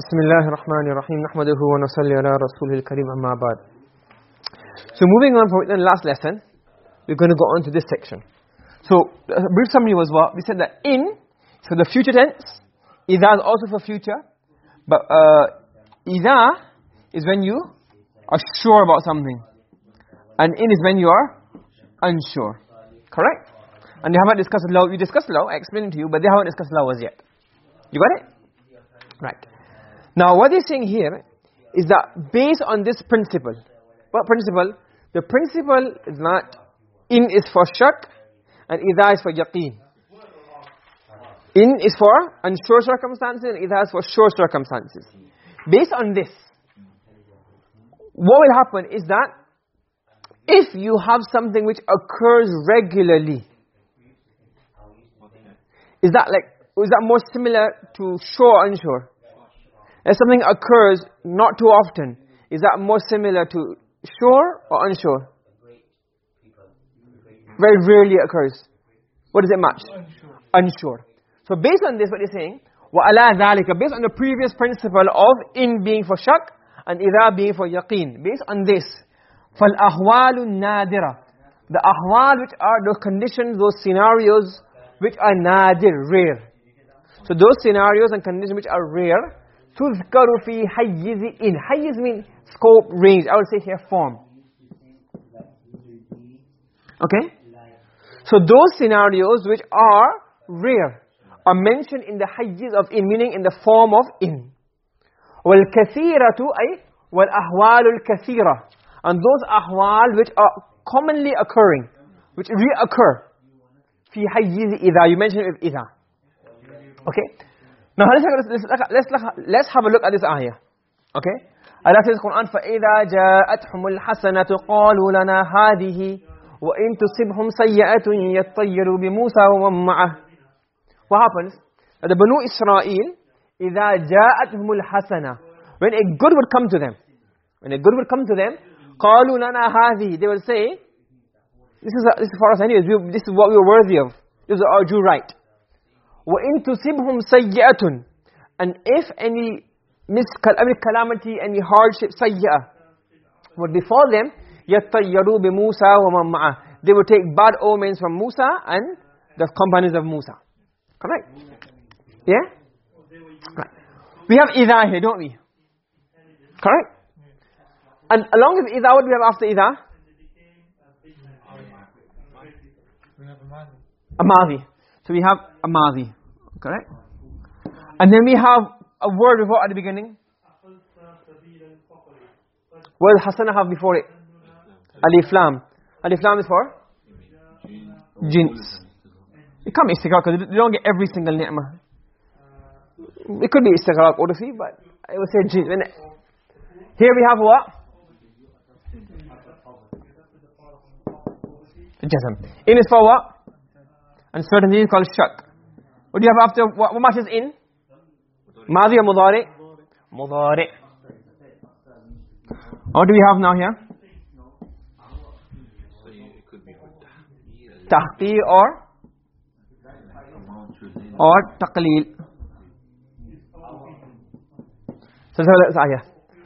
بسم الله الرحمن الرحيم نحمده ونصلي على رسوله الكريم أما بعد So moving on from the last lesson we're going to go on to this section So a brief summary was what? We said that in for the future tense idha is also for future but uh, idha is when you are sure about something and in is when you are unsure correct and they haven't discussed law we discussed law I explained to you but they haven't discussed law as yet you got it right now what they're saying here is that based on this principle what principle? The principle is not in is for shak and idha is for yaqeen. In is for unsure circumstances and idha is for sure circumstances. Based on this what will happen is that if you have something which occurs regularly is that like is that more similar to sure unsure if something occurs not too often. Is that more similar to sure or unsure? Very rarely occurs. What does it match? Unsure, unsure. so based on this what they're saying wa ala dhalika based on the previous principle of in being for shak and idha being for yaqeen. Based on this fal ahwalu nadira. The ahwal which are those conditions those scenarios which are nadir rare. So those scenarios and conditions which are rare tuzkaru fi hayyiz in hayyiz means scope range. I would say here form. Okay? So those scenarios which are rare are mentioned in the hayyiz of in meaning in the form of in. Ay wal ahwalul kathira. And those ahwal which are commonly occurring which reoccur. Fi hayyiz idha. You mentioned it with idha. Okay now let's let's let's have a look at this ayah. Okay? Allah says Quran lana hadhihi wa in tusibhum sayyi'atun yattayyaru bi Musa wa man ma'ah. What happens? The banu israel idha ja'atuhumul hasana when a good would come to them when a good would come to them qalu lana hadhihi they will say this is this is for us anyways. This is what we are worthy of. This is our due right وَإِن تُصِبْهُمْ سَيِّئَةٌ And if any calamity, any hardship, سَيِّئَة would befall them, يَتَّيَّرُوا بِمُوسَى وَمَنْ مَعَهُ They would take bad omens from Musa and the companions of Musa. Correct? Yeah? Right. We have idha here, don't we? Correct? And along with idha, what do we have after idha? Amadi. So we have a madhi, correct? And then we have a word before at the beginning. What does hasana have before it? Alif lam. Alif lam is for? Jins. It can't be istighraq because you don't get every single ni'mah. It could be istighraq urfi, but I would say jins. Here we have what? Jazm. In is for what? and certain things called shak. What do you have after, what, what matches in? Madhi or mudari? Mudari. What do we have now here? Tahqir or? Or taqleel. So that's ayah.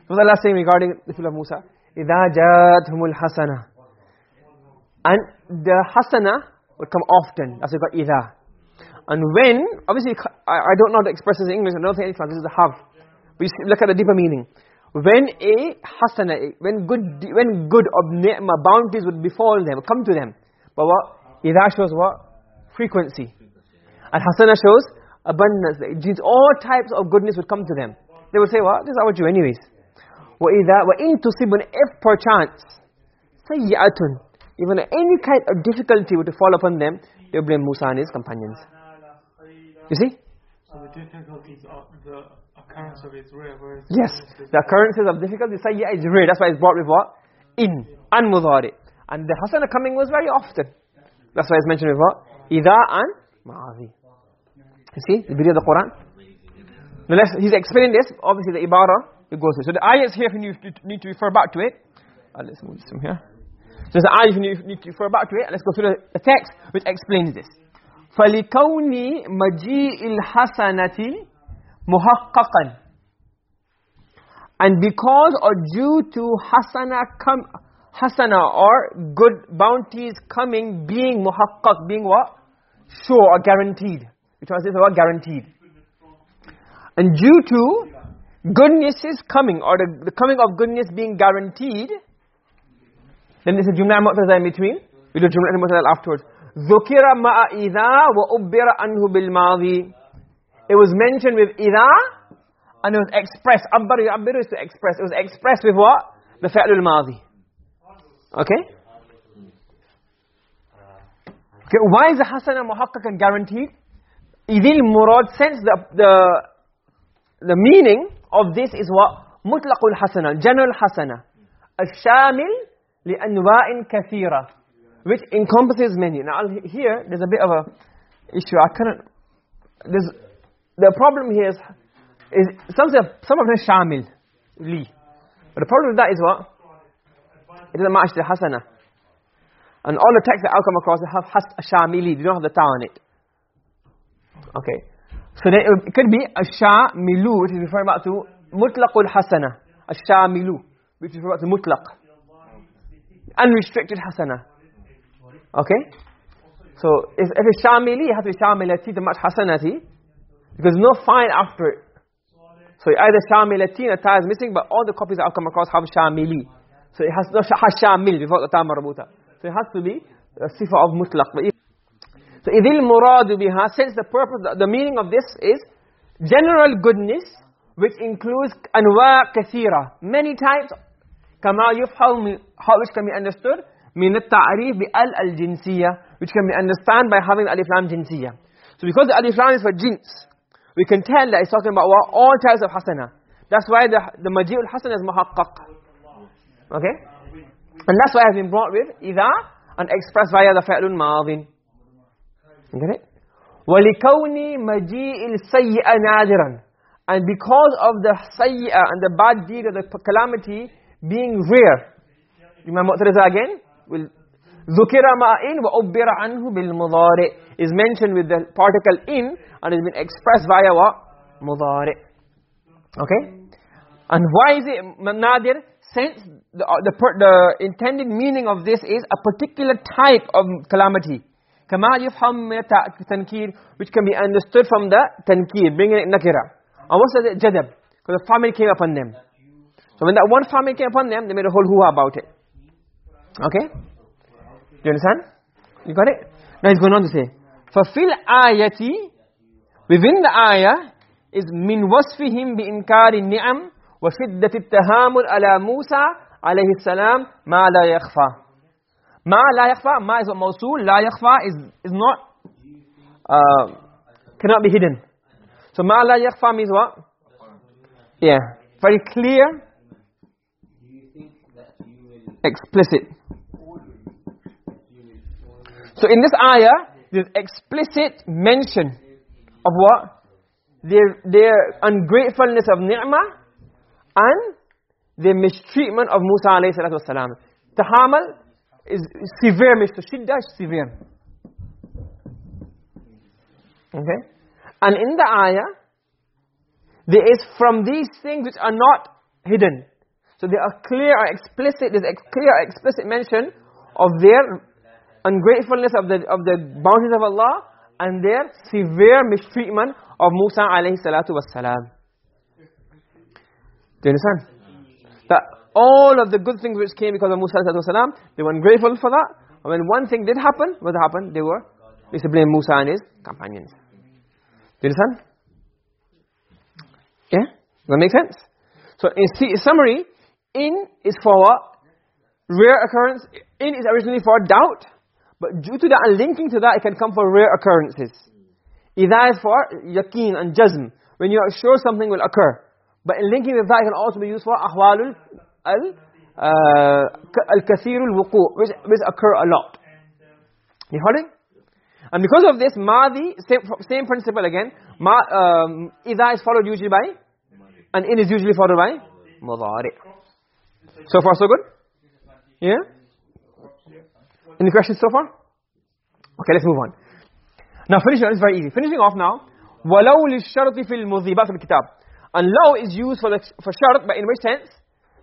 So the last thing regarding the people of Musa. إِذَا جَاتْهُمُ الْحَسَنَةِ And the hasana would come often. That's why got idha. And when, obviously, I, I don't know how to express this in English, I don't think any translation is a have. But you look at the deeper meaning. When a hasana, when good, when good of ni'mah, bounties would befall them, come to them. But what? Idha shows what? Frequency. And hasana shows abundance. It all types of goodness would come to them. They would say, what? This is our due anyways. وَإِذَا وَإِن تُصِبُنْ If perchance, سَيِّئَةٌ even any kind of difficulty were to fall upon them, they would blame Musa and his companions. You see? So the difficulties are the occurrence of rare. Yes, the occurrences of difficulty, say yeah, it's rare. That's why it's brought with what? In, and mudhari. And the hasana coming was very often. That's why it's mentioned with what? Ida and ma'azi. You see, the video of the Quran. Now let's, he's explaining this, obviously the ibara, it goes through. So the ayahs here, if you need to refer back to it, uh, let's move this from here. So there's an ayah you need to refer back to it. Let's go through the, the text which explains this. فَلِكَوْنِ مَجِيءِ الْحَسَنَةِ مُحَقَّقًا and because or due to hasana come hasana or good bounties coming being muhaqqaq being what sure or guaranteed we translate the word guaranteed and due to goodness is coming or the, the coming of goodness being guaranteed then there's a jumla mu'tazah in between. We do jumla mu'tazah afterwards. Idha wa ubbira anhu bil madi it was mentioned with idha and it was expressed. Abbar yu'abbiru is to express. It was expressed with what? The fi'l al okay? Okay why is the hasana and guaranteed? Idil murad sense the the the meaning of this is what? Mutlaqul hasana general hasana. Al-shamil li anwa'in which encompasses many. Now here there's a bit of a issue. I cannot there's the problem here is is some some of them shamil li. But the problem with that is what? It doesn't match the hasana. And all the texts that I'll come across have has shamili they don't have the ta on it. Okay. So then it could be ashamilu which is referring back to mutlaqul hasana. Ashamilu which is referring back to mutlaq unrestricted hasana okay so if, if it's shamili it has to be shamilati the match hasanati because no fine after it so either shamilatin or ta is missing, but all the copies I've come across have shamili. So it has no shamil before the ta marbuta. So it has to be a sifa of mutlaq. So idil muradu biha, since the purpose, the meaning of this is general goodness, which includes anwa kathira, many types, kama yufhal, which can be understood, al-ta'rif bi al al-jinsiyya, which can be understood by having alif lam jinsiyya. So because the alif lam is for jins, we can tell that it's talking about all types of hasana. That's why the the maji'ul hasana is muhaqqaq. Okay? And that's why it has been brought with idha and expressed via the fa'lun madin get it? walikawni maji'il sayyi'a nadiran and because of the sayyi'a and the bad deed of the calamity being rare remember mu'tariza again? Will ma'in wa ubbira anhu bil mudari. Is mentioned with the particle in and has been expressed via what mudari. Okay? And why is it nadir since the uh, the, the intended meaning of this is a particular type of calamity. Kama yafham tankir which can be understood from the tankir bringing it nakira. And what's the jadab. Because the famine came upon them so when that one famine came upon them they made a whole hoo about it okay do you understand you got it now he's going on to say فَفِي الْآيَةِ Within the ayah is min wasfihim bi inkari ni'am wa shiddat at-tahamul ala Musa alayhi salam ma la yakhfa. Ma la yakhfa, ma is what mawsul, la yakhfa is is not uh, cannot be hidden. So ma la yakhfa means what? Yeah, very clear explicit. So in this ayah there's explicit mention of what? Their, their ungratefulness of ni'mah and their mistreatment of Musa alayhi salatu wasalam. Tahamal is severe mistreatment. Shidda is severe. Okay? And in the ayah, there is from these things which are not hidden. So there are clear or explicit, there's a clear explicit mention of their ungratefulness of the of the bounties of Allah and their severe mistreatment of Musa alayhi salatu wassalam. Do you understand? That all of the good things which came because of Musa alayhi salatu wassalam, they were ungrateful for that. And when one thing did happen, what happened? They were, they used to blame Musa and his companions. Do you understand? Yeah? Does that make sense? So in summary, in is for what? Rare occurrence. In is originally for doubt. But due to that and linking to that, it can come for rare occurrences. Idha is for yaqeen and jazm. When you are sure something will occur. But in linking with that, it can also be used for ahwalul al uh, al-kathirul wuqu' which, which occur a lot. You heard And because of this, madi, same, same principle again, ma, um, idha is followed usually by, and in is usually followed by, mudari. So far so good? Yeah? Any questions so far? Okay, let's move on. Now finishing, it's very easy. Finishing off now. وَلَوْ لِلشَّرْطِ فِي الْمُذِيبَاتِ فِي الْكِتَابِ And law is used for, the, for shart, but in which tense?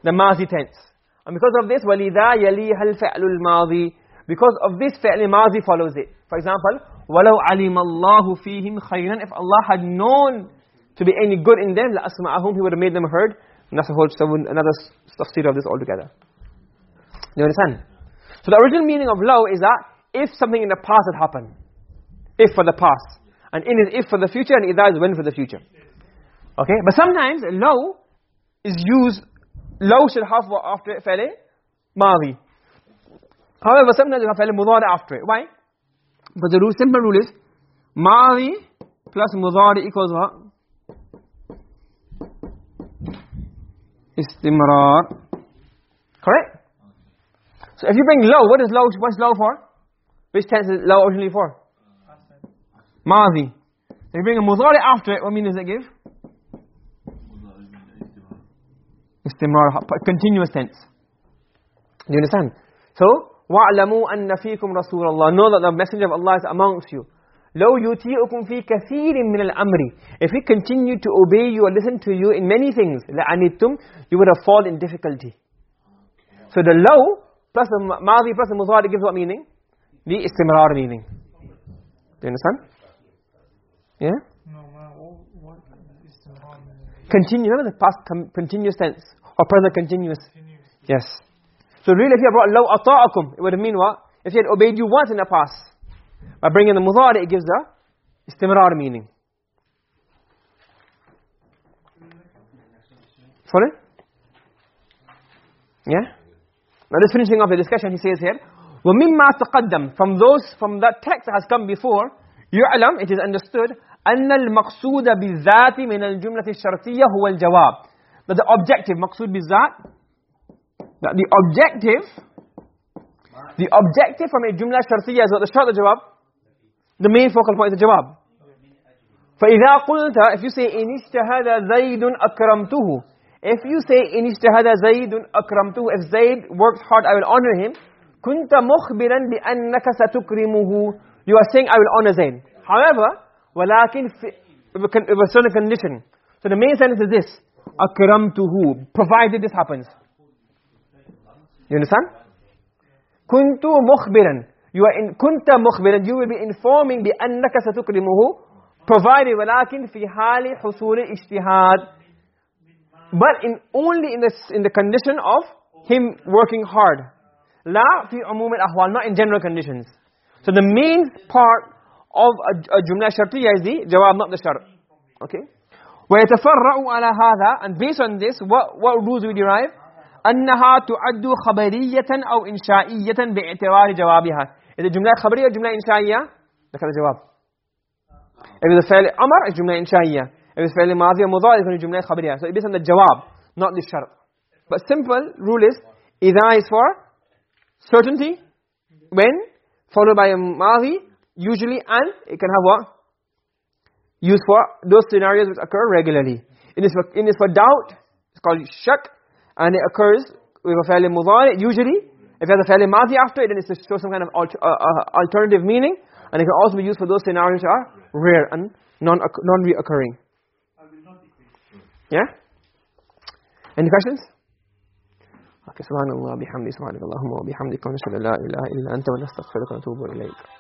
The mazi tense. And because of this, وَلِذَا يَلِيهَا الْفَعْلُ الْمَاضِي Because of this, فعل mazi follows it. For example, وَلَوْ عَلِمَ اللَّهُ فِيهِمْ خَيْرًا If Allah had known to be any good in them, لَأَسْمَعَهُمْ He would have made them heard. And that's a whole, another tafsir of this altogether. You understand? So the original meaning of law is that if something in the past had happened. If for the past. And in is if for the future and idha is when for the future. Okay? But sometimes law is used, law should have after it, fa'li? Madi. However, sometimes you have fa'li mudari after it. Why? But the rule, simple rule is, madi plus mudari equals what? Istimrar. Correct? So if you bring low, what is low, what's low for? Which tense is low originally for? Madi. If you bring a mudari after it, what meaning does it give? istimrar continuous tense do you understand so wa'lamu anna fiikum rasulullah know that the messenger of allah is amongst you law yuti'ukum fi kathirin min al-amr if he continued to obey you or listen to you in many things la'anittum you would have fallen in difficulty so the law plus the madi plus the mudari gives what meaning the istimrar meaning do you understand yeah no what, what continue remember the past continuous tense or present continuous? continuous. Yes. So really if you brought law ata'akum, it would mean what? If he had obeyed you once in the past. By bringing the mudari, it gives the istimrar meaning. Sorry? Yeah? Now just finishing off the discussion, he says here, وَمِمَّا تَقَدَّمْ From those, from that text that has come before, يُعْلَمْ, it is understood, أَنَّ الْمَقْصُودَ بِالذَّاتِ مِنَ الْجُمْلَةِ الشَّرْطِيَّةِ هُوَ الْجَوَابِ that the objective maqsood bizat that the objective the objective from a jumla shartiyya is what the shart the jawab the main focal point is the jawab فإذا قلت if you say إن اجتهد زيد أكرمته if you say إن اجتهد زيد أكرمته if Zaid works hard I will honor him كنت مخبرا بأنك ستكرمه you are saying I will honor Zaid however ولكن with a certain condition so the main sentence is this akramtuhu provided this happens you understand kuntu mukhbiran you are in kunta mukhbiran you will be informing bi annaka satukrimuhu provided walakin fi hali husul ijtihad but in only in the in the condition of him working hard la fi umum al ahwal not in general conditions so the main part of a, a jumla shartiyya is the jawab not the shart okay ويتفرع على هذا and based on this what, what rules we derive أنها تعد خبرية أو إنشائية باعتبار جوابها إذا جملة خبرية جملة إنشائية ذكر الجواب إذا فعل أمر جملة إنشائية إذا فعل ماضي مضارع يكون جملة خبرية so it based on the جواب not the شرط but simple rule is إذا is for certainty when followed by a ماضي usually and it can have what used for those scenarios which occur regularly. It is for, for doubt, it's called shak, and it occurs with a fairly mudari, usually. If has a fairly madi after it, then it's to show some kind of uh, uh, alternative meaning. And it can also be used for those scenarios which are rare and non-reoccurring. Yeah? Any questions? Okay, subhanallah, bihamdi, wa bihamdika, la ilaha illa anta wa wa ilayk.